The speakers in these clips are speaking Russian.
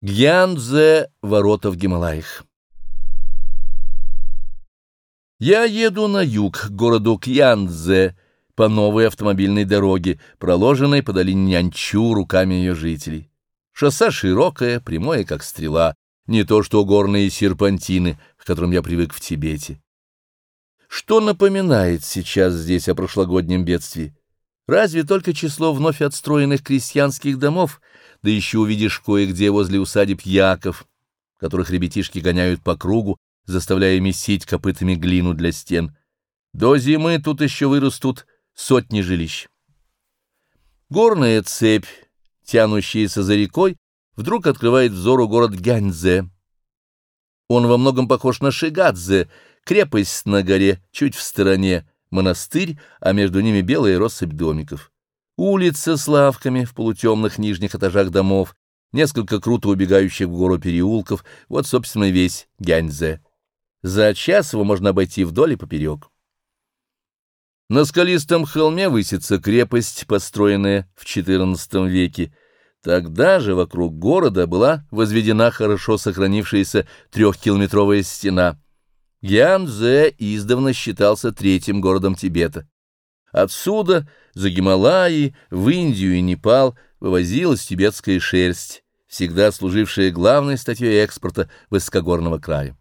Гьянзе — ворота в Гималаях. Я еду на юг, к городу Кьянзе, по новой автомобильной дороге, проложенной по долине Нянчу руками ее жителей. Шоссе широкое, прямое, как стрела, не то что горные серпантины, к которым я привык в Тибете. Что напоминает сейчас здесь о прошлогоднем бедствии? Разве только число вновь отстроенных крестьянских домов, да еще увидишь кое-где возле усадеб яков, которых ребятишки гоняют по кругу, заставляя месить копытами глину для стен. До зимы тут еще вырастут сотни жилищ. Горная цепь, тянущаяся за рекой, вдруг открывает взору город Гяньзе. Он во многом похож на Шигадзе, крепость на горе, чуть в стороне, монастырь, а между ними белая россыпь домиков. Улица с лавками в полутемных нижних этажах домов, несколько круто убегающих в гору переулков, вот, собственно, весь Гяньзе. За час его можно обойти вдоль и поперек. На скалистом холме высится крепость, построенная в XIV веке. Тогда же вокруг города была возведена хорошо сохранившаяся трехкилометровая стена — Янзе издавна считался третьим городом Тибета. Отсюда, за Гималаи, в Индию и Непал вывозилась тибетская шерсть, всегда служившая главной статьей экспорта высокогорного края.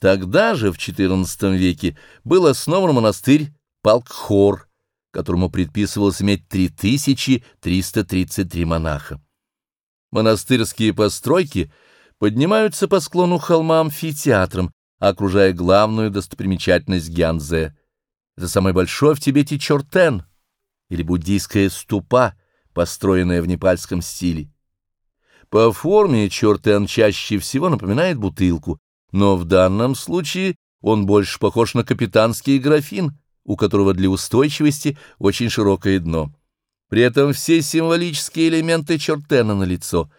Тогда же, в XIV веке, был основан монастырь Палкхор, которому предписывалось иметь 3333 монаха. Монастырские постройки — поднимаются по склону холма амфитеатром, окружая главную достопримечательность Гянзе. Это самый большой в Тибете Чортен, или буддийская ступа, построенная в непальском стиле. По форме Чортен чаще всего напоминает бутылку, но в данном случае он больше похож на капитанский графин, у которого для устойчивости очень широкое дно. При этом все символические элементы Чортена налицо.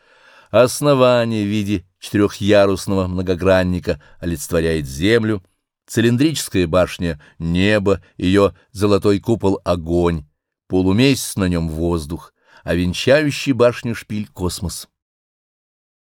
Основание в виде четырехъярусного многогранника олицетворяет землю, цилиндрическая башня — небо, ее золотой купол — огонь, полумесяц на нем — воздух, а венчающий башню шпиль — космос.